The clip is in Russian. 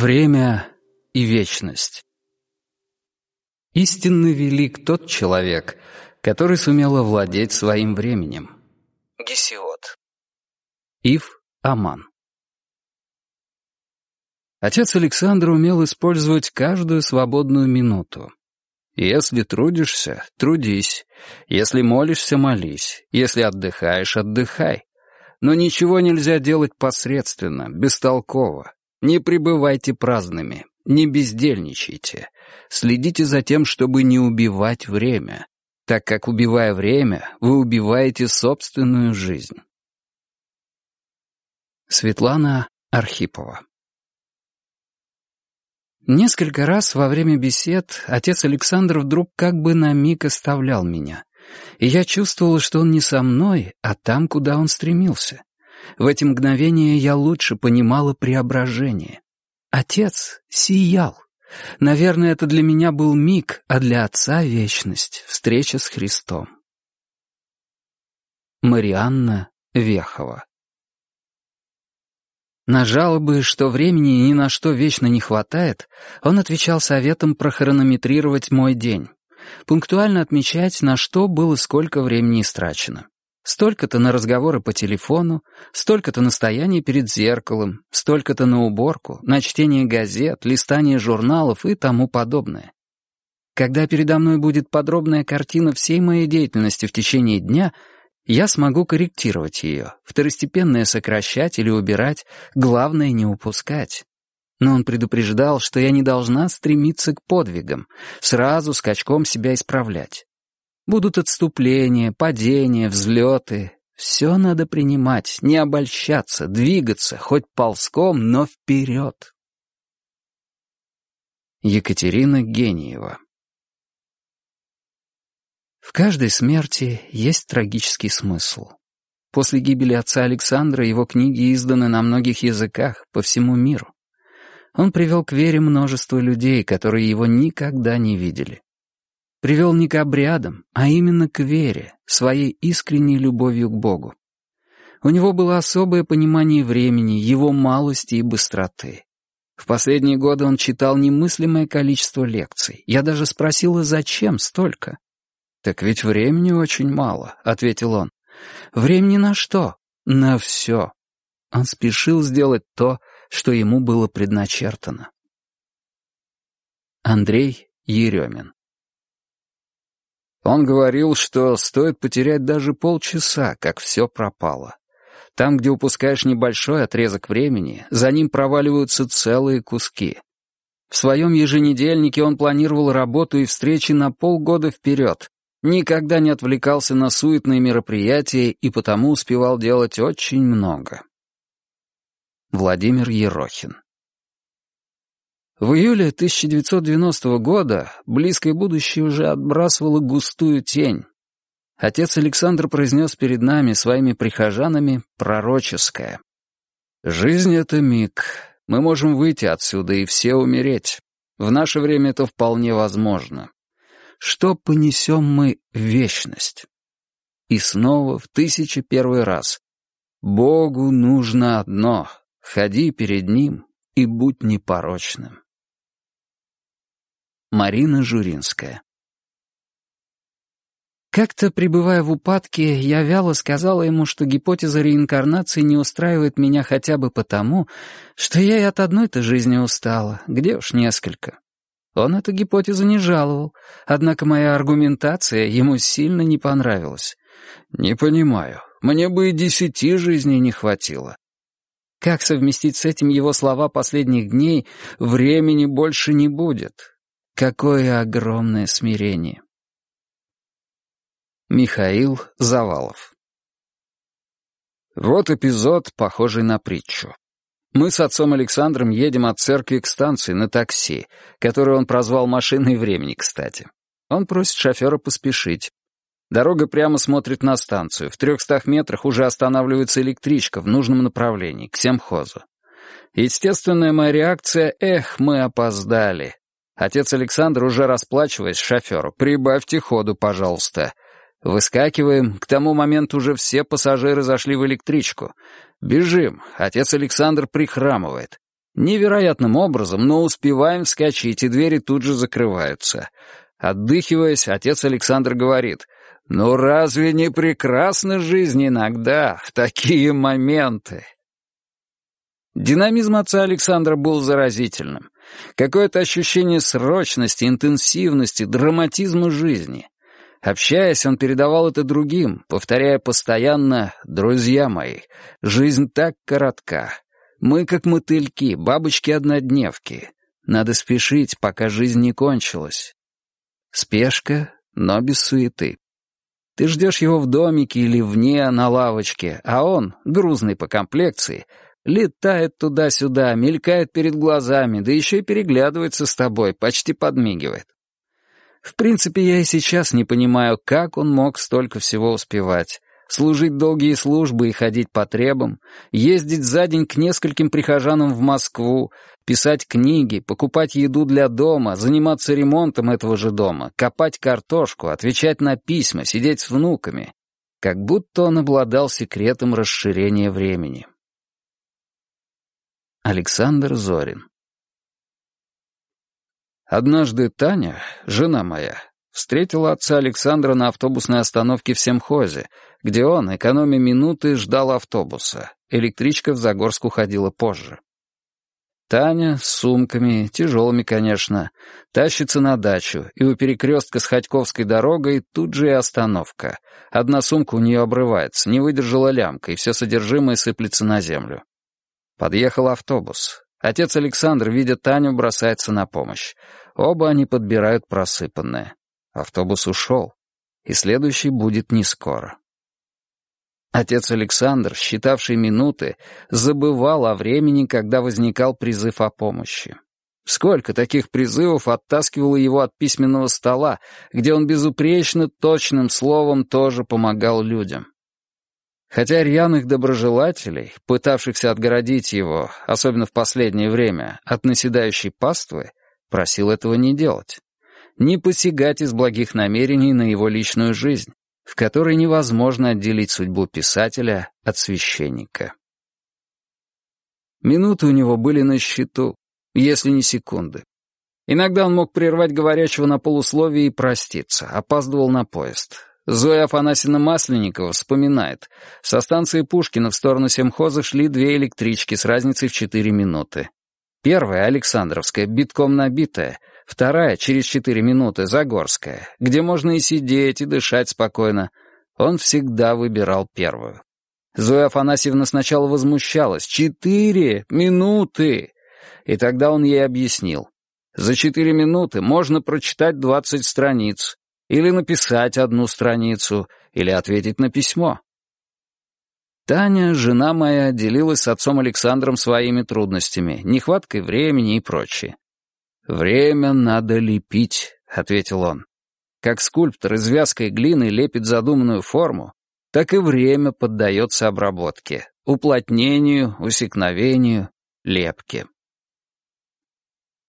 Время и вечность. Истинно велик тот человек, который сумел овладеть своим временем. Гесиод. Ив Аман. Отец Александр умел использовать каждую свободную минуту. Если трудишься, трудись. Если молишься, молись. Если отдыхаешь, отдыхай. Но ничего нельзя делать посредственно, бестолково. Не пребывайте праздными, не бездельничайте. Следите за тем, чтобы не убивать время, так как, убивая время, вы убиваете собственную жизнь. Светлана Архипова Несколько раз во время бесед отец Александр вдруг как бы на миг оставлял меня, и я чувствовала, что он не со мной, а там, куда он стремился. В эти мгновения я лучше понимала преображение. Отец сиял. Наверное, это для меня был миг, а для отца — вечность, встреча с Христом. Марианна Вехова На жалобы, что времени ни на что вечно не хватает, он отвечал советом прохронометрировать мой день, пунктуально отмечать, на что было сколько времени истрачено. Столько-то на разговоры по телефону, столько-то на стояние перед зеркалом, столько-то на уборку, на чтение газет, листание журналов и тому подобное. Когда передо мной будет подробная картина всей моей деятельности в течение дня, я смогу корректировать ее, второстепенное сокращать или убирать, главное не упускать. Но он предупреждал, что я не должна стремиться к подвигам, сразу скачком себя исправлять. Будут отступления, падения, взлеты. Все надо принимать, не обольщаться, двигаться, хоть ползком, но вперед. Екатерина Гениева В каждой смерти есть трагический смысл. После гибели отца Александра его книги изданы на многих языках по всему миру. Он привел к вере множество людей, которые его никогда не видели привел не к обрядам, а именно к вере, своей искренней любовью к Богу. У него было особое понимание времени, его малости и быстроты. В последние годы он читал немыслимое количество лекций. Я даже спросила, зачем столько? «Так ведь времени очень мало», — ответил он. «Времени на что? На все». Он спешил сделать то, что ему было предначертано. Андрей Еремин он говорил, что стоит потерять даже полчаса, как все пропало. Там, где упускаешь небольшой отрезок времени, за ним проваливаются целые куски. В своем еженедельнике он планировал работу и встречи на полгода вперед, никогда не отвлекался на суетные мероприятия и потому успевал делать очень много. Владимир Ерохин в июле 1990 года близкое будущее уже отбрасывало густую тень. Отец Александр произнес перед нами, своими прихожанами, пророческое. «Жизнь — это миг. Мы можем выйти отсюда и все умереть. В наше время это вполне возможно. Что понесем мы в вечность?» И снова в тысячи первый раз. «Богу нужно одно — ходи перед Ним и будь непорочным». Марина Журинская Как-то, пребывая в упадке, я вяло сказала ему, что гипотеза реинкарнации не устраивает меня хотя бы потому, что я и от одной-то жизни устала, где уж несколько. Он эту гипотезу не жаловал, однако моя аргументация ему сильно не понравилась. «Не понимаю, мне бы и десяти жизней не хватило». Как совместить с этим его слова последних дней «времени больше не будет»? Какое огромное смирение! Михаил Завалов Вот эпизод, похожий на притчу. Мы с отцом Александром едем от церкви к станции на такси, которую он прозвал «машиной времени», кстати. Он просит шофера поспешить. Дорога прямо смотрит на станцию. В трехстах метрах уже останавливается электричка в нужном направлении, к семхозу. Естественная моя реакция «Эх, мы опоздали». Отец Александр, уже расплачиваясь шоферу, «Прибавьте ходу, пожалуйста». Выскакиваем, к тому моменту уже все пассажиры зашли в электричку. Бежим, отец Александр прихрамывает. Невероятным образом, но успеваем вскочить, и двери тут же закрываются. Отдыхиваясь, отец Александр говорит, «Ну разве не прекрасна жизнь иногда, в такие моменты?» Динамизм отца Александра был заразительным. Какое-то ощущение срочности, интенсивности, драматизма жизни. Общаясь, он передавал это другим, повторяя постоянно «друзья мои, жизнь так коротка. Мы как мотыльки, бабочки-однодневки. Надо спешить, пока жизнь не кончилась». Спешка, но без суеты. Ты ждешь его в домике или вне, на лавочке, а он, грузный по комплекции, летает туда-сюда, мелькает перед глазами, да еще и переглядывается с тобой, почти подмигивает. В принципе, я и сейчас не понимаю, как он мог столько всего успевать. Служить долгие службы и ходить по требам, ездить за день к нескольким прихожанам в Москву, писать книги, покупать еду для дома, заниматься ремонтом этого же дома, копать картошку, отвечать на письма, сидеть с внуками. Как будто он обладал секретом расширения времени. Александр Зорин Однажды Таня, жена моя, встретила отца Александра на автобусной остановке в Семхозе, где он, экономя минуты, ждал автобуса. Электричка в Загорск уходила позже. Таня с сумками, тяжелыми, конечно, тащится на дачу, и у перекрестка с Ходьковской дорогой тут же и остановка. Одна сумка у нее обрывается, не выдержала лямка, и все содержимое сыплется на землю. Подъехал автобус. Отец Александр, видя Таню, бросается на помощь. Оба они подбирают просыпанное. Автобус ушел, и следующий будет не скоро. Отец Александр, считавший минуты, забывал о времени, когда возникал призыв о помощи. Сколько таких призывов оттаскивало его от письменного стола, где он безупречно точным словом тоже помогал людям. Хотя рьяных доброжелателей, пытавшихся отгородить его, особенно в последнее время, от наседающей паствы, просил этого не делать. Не посягать из благих намерений на его личную жизнь, в которой невозможно отделить судьбу писателя от священника. Минуты у него были на счету, если не секунды. Иногда он мог прервать говорящего на полусловие и проститься, опаздывал на поезд. Зоя Афанасьевна Масленникова вспоминает. Со станции Пушкина в сторону Семхоза шли две электрички с разницей в четыре минуты. Первая, Александровская, битком набитая, вторая, через четыре минуты, Загорская, где можно и сидеть, и дышать спокойно. Он всегда выбирал первую. Зоя Афанасьевна сначала возмущалась. «Четыре минуты!» И тогда он ей объяснил. «За четыре минуты можно прочитать двадцать страниц, или написать одну страницу, или ответить на письмо. Таня, жена моя, делилась с отцом Александром своими трудностями, нехваткой времени и прочее. «Время надо лепить», — ответил он. Как скульптор из вязкой глины лепит задуманную форму, так и время поддается обработке, уплотнению, усекновению, лепке.